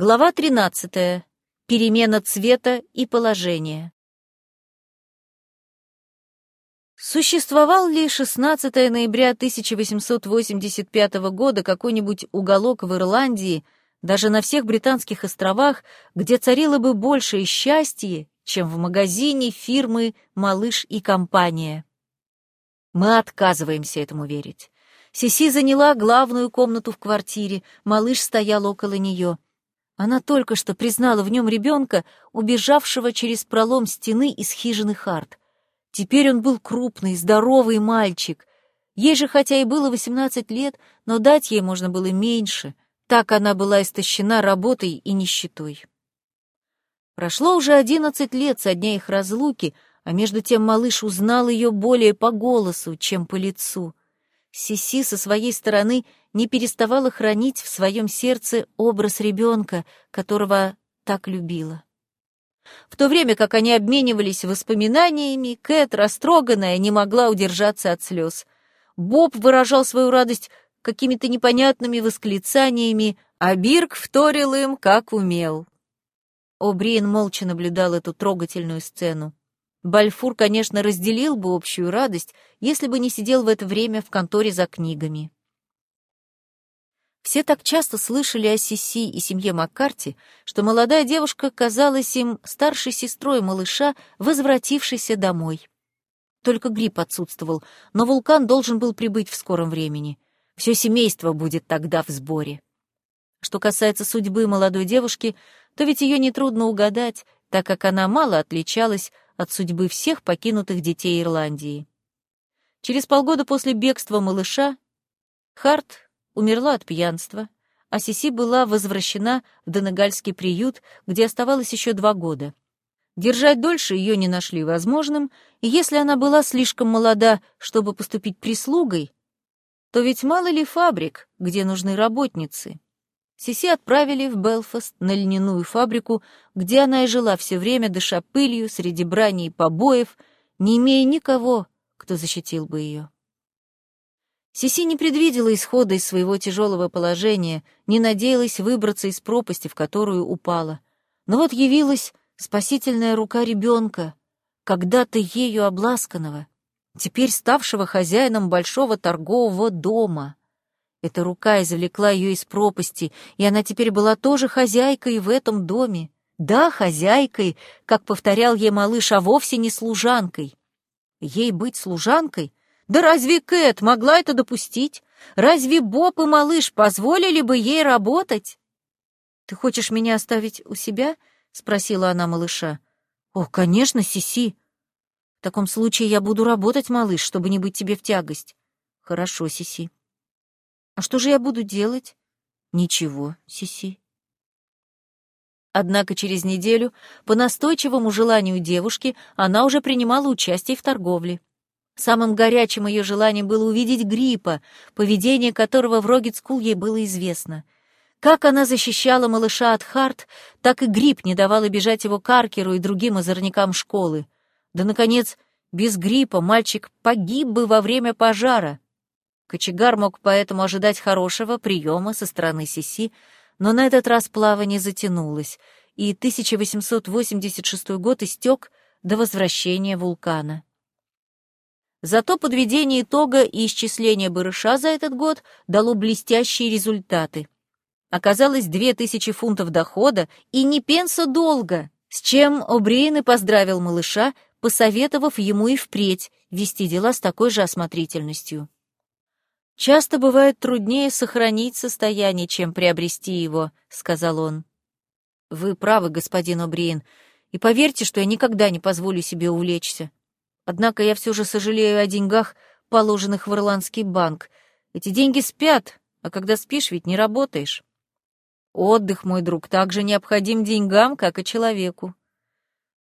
Глава 13. Перемена цвета и положения. Существовал ли 16 ноября 1885 года какой-нибудь уголок в Ирландии, даже на всех британских островах, где царило бы большее счастье, чем в магазине фирмы «Малыш и компания»? Мы отказываемся этому верить. Сиси заняла главную комнату в квартире, малыш стоял около нее — она только что признала в нем ребенка, убежавшего через пролом стены из хижины Харт. Теперь он был крупный, здоровый мальчик. Ей же хотя и было восемнадцать лет, но дать ей можно было меньше. Так она была истощена работой и нищетой. Прошло уже одиннадцать лет со дня их разлуки, а между тем малыш узнал ее более по голосу, чем по лицу. Сиси со своей стороны не переставала хранить в своем сердце образ ребенка, которого так любила. В то время как они обменивались воспоминаниями, Кэт, растроганная, не могла удержаться от слез. Боб выражал свою радость какими-то непонятными восклицаниями, а Бирк вторил им, как умел. О'Бриен молча наблюдал эту трогательную сцену. Бальфур, конечно, разделил бы общую радость, если бы не сидел в это время в конторе за книгами. Все так часто слышали о Сиси и семье Маккарти, что молодая девушка казалась им старшей сестрой малыша, возвратившейся домой. Только грипп отсутствовал, но вулкан должен был прибыть в скором времени. Все семейство будет тогда в сборе. Что касается судьбы молодой девушки, то ведь ее нетрудно угадать, так как она мало отличалась от судьбы всех покинутых детей Ирландии. Через полгода после бегства малыша Харт умерла от пьянства, а Сиси была возвращена в Донегальский приют, где оставалось еще два года. Держать дольше ее не нашли возможным, и если она была слишком молода, чтобы поступить прислугой, то ведь мало ли фабрик, где нужны работницы. Сиси отправили в Белфаст на льняную фабрику, где она и жила все время, дыша пылью, среди брани и побоев, не имея никого, кто защитил бы ее. Сиси не предвидела исхода из своего тяжелого положения, не надеялась выбраться из пропасти, в которую упала. Но вот явилась спасительная рука ребенка, когда-то ею обласканного, теперь ставшего хозяином большого торгового дома. Эта рука извлекла ее из пропасти, и она теперь была тоже хозяйкой в этом доме. Да, хозяйкой, как повторял ей малыш, а вовсе не служанкой. Ей быть служанкой? Да разве Кэт могла это допустить? Разве Боб и малыш позволили бы ей работать? «Ты хочешь меня оставить у себя?» — спросила она малыша. «О, конечно, Сиси. В таком случае я буду работать, малыш, чтобы не быть тебе в тягость». «Хорошо, Сиси». А что же я буду делать? Ничего, Сиси. Однако через неделю, по настойчивому желанию девушки, она уже принимала участие в торговле. Самым горячим ее желанием было увидеть Гриппа, поведение которого в Рогетскул ей было известно. Как она защищала малыша от Харт, так и Грипп не давала бежать его Каркеру и другим озорникам школы. Да, наконец, без Гриппа мальчик погиб бы во время пожара. Кочегар мог поэтому ожидать хорошего приема со стороны Сиси, но на этот раз плавание затянулось, и 1886 год истек до возвращения вулкана. Зато подведение итога и исчисление барыша за этот год дало блестящие результаты. Оказалось 2000 фунтов дохода и не пенса долга, с чем О'Бриен и поздравил малыша, посоветовав ему и впредь вести дела с такой же осмотрительностью. «Часто бывает труднее сохранить состояние, чем приобрести его», — сказал он. «Вы правы, господин О'Бриен, и поверьте, что я никогда не позволю себе увлечься. Однако я все же сожалею о деньгах, положенных в Ирландский банк. Эти деньги спят, а когда спишь, ведь не работаешь. Отдых, мой друг, также необходим деньгам, как и человеку.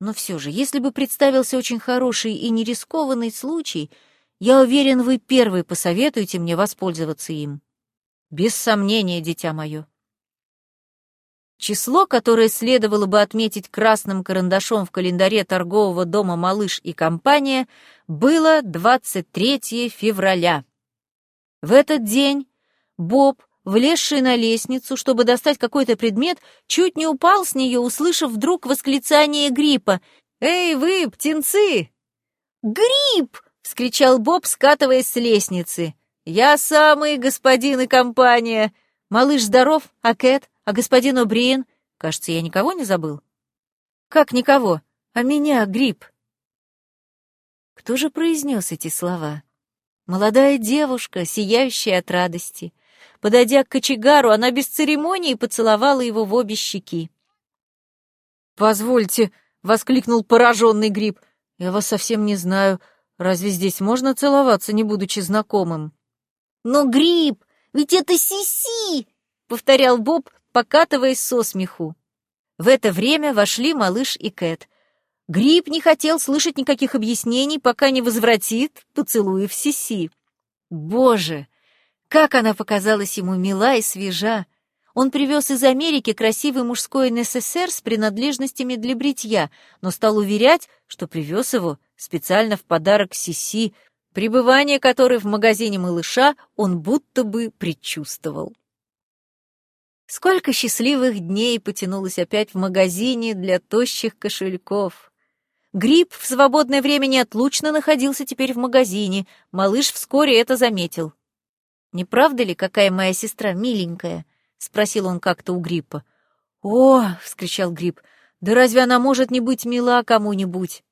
Но все же, если бы представился очень хороший и нерискованный случай — я уверен, вы первый посоветуете мне воспользоваться им. Без сомнения, дитя мое. Число, которое следовало бы отметить красным карандашом в календаре торгового дома «Малыш и компания», было 23 февраля. В этот день Боб влезший на лестницу, чтобы достать какой-то предмет, чуть не упал с нее, услышав вдруг восклицание гриппа. «Эй, вы, птенцы!» «Грипп!» — вскричал Боб, скатываясь с лестницы. «Я самый, господин и компания! Малыш здоров, а Кэт, а господин О'Бриен? Кажется, я никого не забыл». «Как никого? А меня, Грипп!» Кто же произнес эти слова? Молодая девушка, сияющая от радости. Подойдя к кочегару, она без церемонии поцеловала его в обе щеки. «Позвольте», — воскликнул пораженный Гриб, — «я вас совсем не знаю. Разве здесь можно целоваться, не будучи знакомым?» «Но, Гриб, ведь это Сиси!» — повторял Боб, покатываясь со смеху. В это время вошли малыш и Кэт. Гриб не хотел слышать никаких объяснений, пока не возвратит, поцелуев Сиси. Боже, как она показалась ему мила и свежа! Он привез из Америки красивый мужской НССР с принадлежностями для бритья, но стал уверять, что привез его специально в подарок Сиси, пребывание которой в магазине малыша он будто бы предчувствовал. Сколько счастливых дней потянулось опять в магазине для тощих кошельков. Гриб в свободное время неотлучно находился теперь в магазине. Малыш вскоре это заметил. «Не правда ли, какая моя сестра миленькая?» — спросил он как-то у Гриппа. «О!» — вскричал Гриб. «Да разве она может не быть мила кому-нибудь?»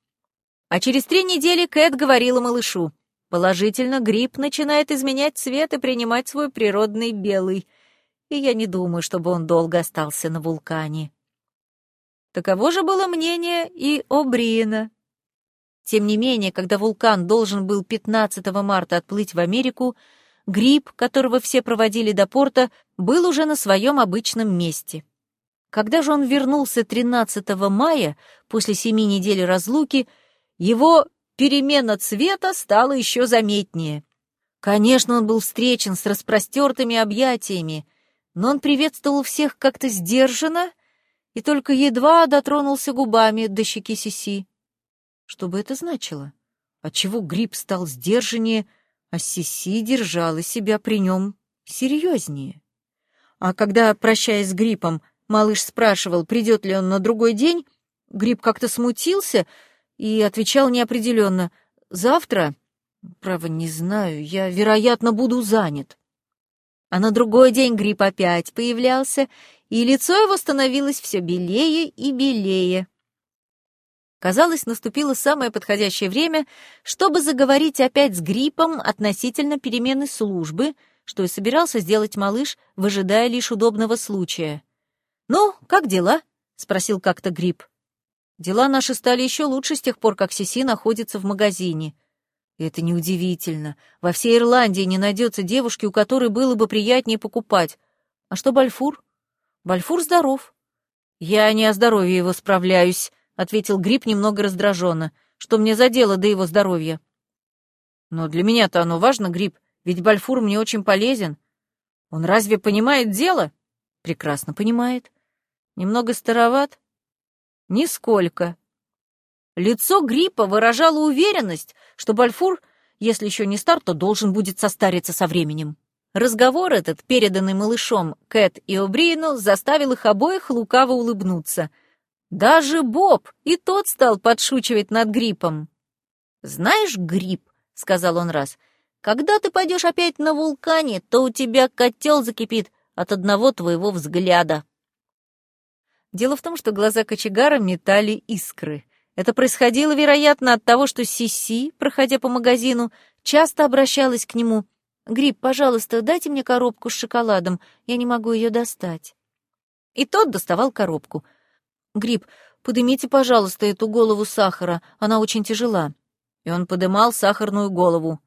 А через три недели Кэт говорила малышу. Положительно, гриб начинает изменять цвет и принимать свой природный белый. И я не думаю, чтобы он долго остался на вулкане. Таково же было мнение и О'Бриена. Тем не менее, когда вулкан должен был 15 марта отплыть в Америку, Гриб, которого все проводили до порта, был уже на своем обычном месте. Когда же он вернулся 13 мая, после семи недель разлуки, его перемена цвета стала еще заметнее. Конечно, он был встречен с распростертыми объятиями, но он приветствовал всех как-то сдержанно и только едва дотронулся губами до щеки Сиси. Что бы это значило? Отчего Гриб стал сдержаннее, а Сиси держала себя при нем серьезнее? А когда, прощаясь с Гриппом, малыш спрашивал, придет ли он на другой день, Гриб как-то смутился и отвечал неопределенно «Завтра?» «Право, не знаю, я, вероятно, буду занят». А на другой день Гриб опять появлялся и лицо его становилось все белее и белее. Казалось, наступило самое подходящее время, чтобы заговорить опять с гриппом относительно перемены службы, что и собирался сделать малыш, выжидая лишь удобного случая. «Ну, как дела?» — спросил как-то грипп. «Дела наши стали еще лучше с тех пор, как Сиси находится в магазине. И это неудивительно. Во всей Ирландии не найдется девушки, у которой было бы приятнее покупать. А что Бальфур? Бальфур здоров. Я не о здоровье его справляюсь, ответил Гриб немного раздраженно. Что мне за дело до его здоровья? Но для меня-то оно важно, Гриб, ведь Бальфур мне очень полезен. Он разве понимает дело? Прекрасно понимает. Немного староват? Нисколько. Лицо Гриппа выражало уверенность, что Бальфур, если еще не стар, то должен будет состариться со временем. Разговор этот, переданный малышом Кэт и О'Бриену, заставил их обоих лукаво улыбнуться. Даже Боб, и тот стал подшучивать над гриппом. «Знаешь, грипп», — сказал он раз, — «когда ты пойдешь опять на вулкане, то у тебя котел закипит от одного твоего взгляда». Дело в том, что глаза кочегара метали искры. Это происходило, вероятно, от того, что Сиси, проходя по магазину, часто обращалась к нему — Гриб, пожалуйста, дайте мне коробку с шоколадом, я не могу ее достать. И тот доставал коробку. Гриб, подымите, пожалуйста, эту голову сахара, она очень тяжела. И он подымал сахарную голову.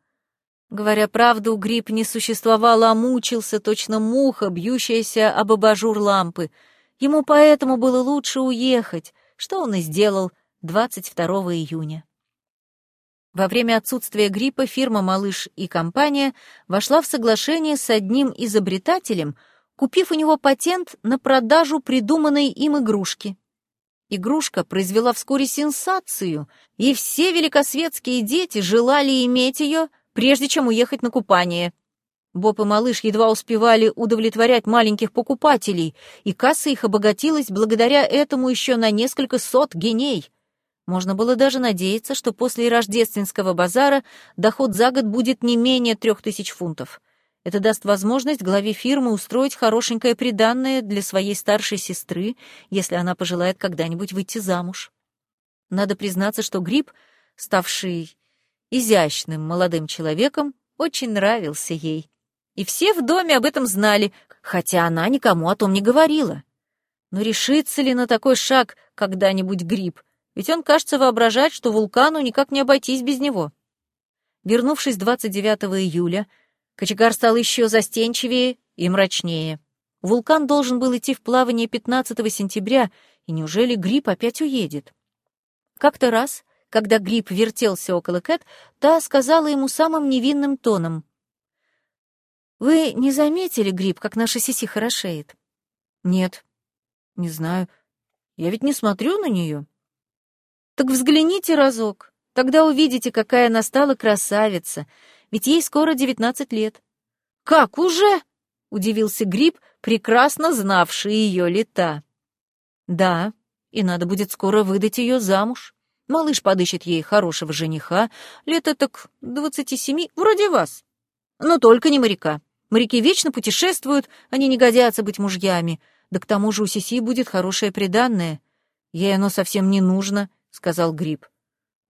Говоря правду, Гриб не существовал, а мучился, точно муха, бьющаяся об абажур лампы. Ему поэтому было лучше уехать, что он и сделал 22 июня. Во время отсутствия гриппа фирма «Малыш» и компания вошла в соглашение с одним изобретателем, купив у него патент на продажу придуманной им игрушки. Игрушка произвела вскоре сенсацию, и все великосветские дети желали иметь ее, прежде чем уехать на купание. Боб и малыш едва успевали удовлетворять маленьких покупателей, и касса их обогатилась благодаря этому еще на несколько сот геней. Можно было даже надеяться, что после рождественского базара доход за год будет не менее трех тысяч фунтов. Это даст возможность главе фирмы устроить хорошенькое приданное для своей старшей сестры, если она пожелает когда-нибудь выйти замуж. Надо признаться, что Гриб, ставший изящным молодым человеком, очень нравился ей. И все в доме об этом знали, хотя она никому о том не говорила. Но решится ли на такой шаг когда-нибудь Гриб? Ведь он, кажется, воображает, что вулкану никак не обойтись без него. Вернувшись 29 июля, кочегар стал еще застенчивее и мрачнее. Вулкан должен был идти в плавание 15 сентября, и неужели Гриб опять уедет? Как-то раз, когда Гриб вертелся около Кэт, та сказала ему самым невинным тоном. «Вы не заметили, Гриб, как наша Сиси хорошеет?» «Нет, не знаю. Я ведь не смотрю на нее». Так взгляните разок, тогда увидите, какая она стала красавица, ведь ей скоро девятнадцать лет. Как уже? удивился Гриб, прекрасно знавший ее лета. Да, и надо будет скоро выдать ее замуж. Малыш подыщет ей хорошего жениха, лет так двадцати семи, вроде вас. Но только не моряка. Моряки вечно путешествуют, они не годятся быть мужьями. Да к тому же у Сиси будет хорошее приданное. Ей оно совсем не нужно, сказал Гриб.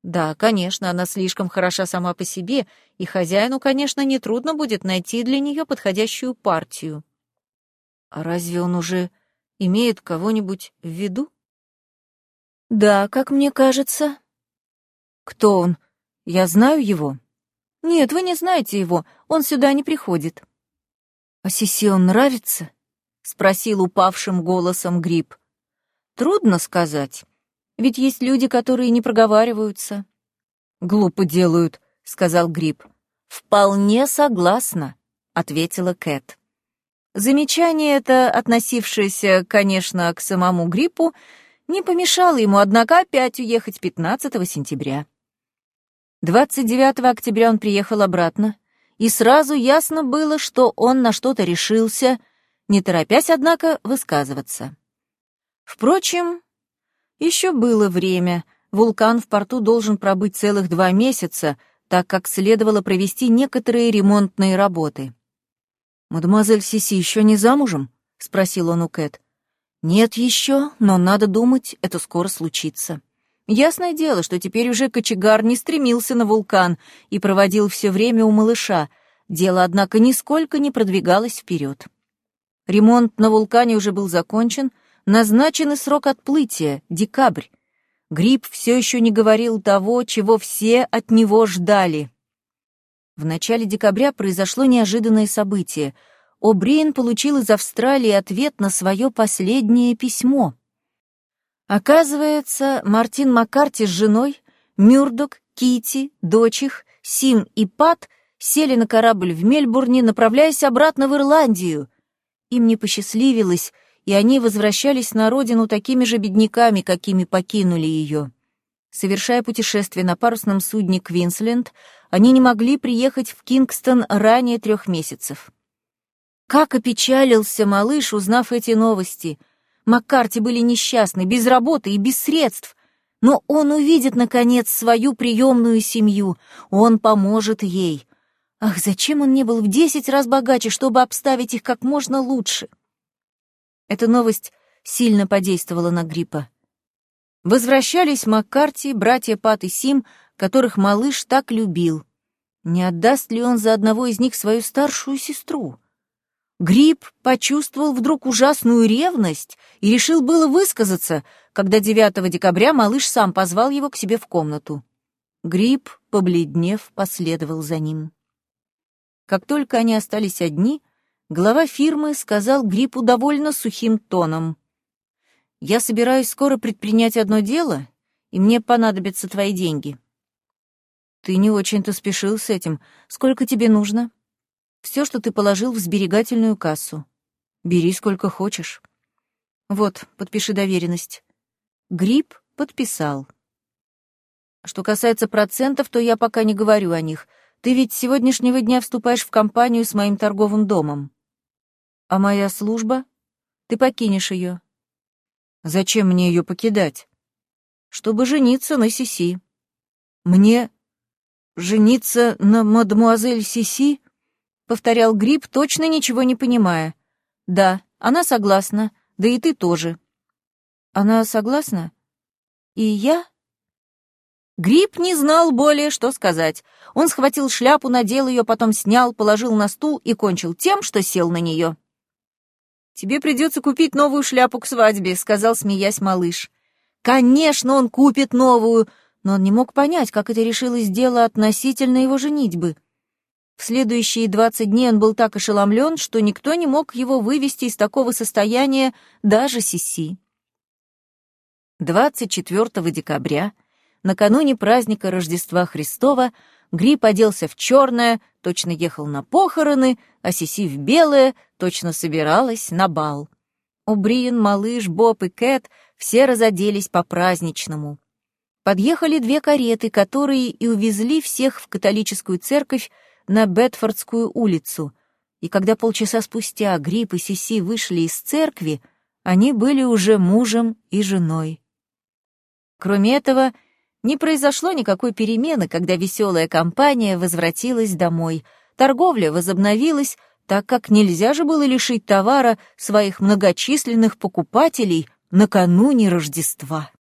Да, конечно, она слишком хороша сама по себе, и хозяину, конечно, нетрудно будет найти для нее подходящую партию. А разве он уже имеет кого-нибудь в виду? Да, как мне кажется. Кто он? Я знаю его. Нет, вы не знаете его, он сюда не приходит. А Сиси он нравится? спросил упавшим голосом Гриб. Трудно сказать. Ведь есть люди, которые не проговариваются. Глупо делают, сказал Гриб. Вполне согласна, ответила Кэт. Замечание это, относившееся, конечно, к самому Гриппу, не помешало ему, однако, опять уехать 15 сентября. 29 октября он приехал обратно, и сразу ясно было, что он на что-то решился, не торопясь, однако, высказываться. Впрочем, еще было время. Вулкан в порту должен пробыть целых два месяца, так как следовало провести некоторые ремонтные работы. «Мадемуазель Сиси еще не замужем?» — спросил он у Кэт. «Нет еще, но надо думать, это скоро случится». Ясное дело, что теперь уже кочегар не стремился на вулкан и проводил все время у малыша. Дело, однако, нисколько не продвигалось вперед. Ремонт на вулкане уже был закончен — Назначенный срок отплытия — декабрь. Гриб все еще не говорил того, чего все от него ждали. В начале декабря произошло неожиданное событие. О'Бриен получил из Австралии ответ на свое последнее письмо. Оказывается, Мартин Маккарти с женой, Мюрдок, Кити, дочь их, Сим и Пат сели на корабль в Мельбурне, направляясь обратно в Ирландию. Им не посчастливилось — и они возвращались на родину такими же бедняками, какими покинули ее. Совершая путешествие на парусном судне «Квинсленд», они не могли приехать в Кингстон ранее трех месяцев. Как опечалился малыш, узнав эти новости. Маккарти были несчастны, без работы и без средств. Но он увидит, наконец, свою приемную семью. Он поможет ей. Ах, зачем он не был в десять раз богаче, чтобы обставить их как можно лучше? Эта новость сильно подействовала на Гриппа. Возвращались Маккарти, братья Пат и Сим, которых малыш так любил. Не отдаст ли он за одного из них свою старшую сестру? Гриб почувствовал вдруг ужасную ревность и решил было высказаться, когда 9 декабря малыш сам позвал его к себе в комнату. Гриб, побледнев, последовал за ним. Как только они остались одни, глава фирмы сказал Гриппу довольно сухим тоном. «Я собираюсь скоро предпринять одно дело, и мне понадобятся твои деньги». «Ты не очень-то спешил с этим. Сколько тебе нужно?» «Все, что ты положил в сберегательную кассу. Бери сколько хочешь». «Вот, подпиши доверенность». Грипп подписал. «Что касается процентов, то я пока не говорю о них. Ты ведь с сегодняшнего дня вступаешь в компанию с моим торговым домом. А моя служба? Ты покинешь ее. Зачем мне ее покидать? Чтобы жениться на Сиси. Мне жениться на мадемуазель Сиси? Повторял Гриб, точно ничего не понимая. Да, она согласна, да и ты тоже. Она согласна? И я? Гриб не знал более, что сказать. Он схватил шляпу, надел ее, потом снял, положил на стул и кончил тем, что сел на нее. «Тебе придется купить новую шляпу к свадьбе», — сказал, смеясь малыш. «Конечно, он купит новую», но он не мог понять, как это решилось дело относительно его женитьбы. В следующие двадцать дней он был так ошеломлен, что никто не мог его вывести из такого состояния, даже Сиси. 24 декабря — Накануне праздника Рождества Христова Гриб оделся в черное, точно ехал на похороны, а Сиси в белое, точно собиралась на бал. Убриен, малыш, Боб и Кэт все разоделись по-праздничному. Подъехали две кареты, которые и увезли всех в католическую церковь на Бетфордскую улицу. И когда полчаса спустя Гриб и Сиси вышли из церкви, они были уже мужем и женой. Кроме этого, не произошло никакой перемены, когда веселая компания возвратилась домой. Торговля возобновилась, так как нельзя же было лишить товара своих многочисленных покупателей накануне Рождества.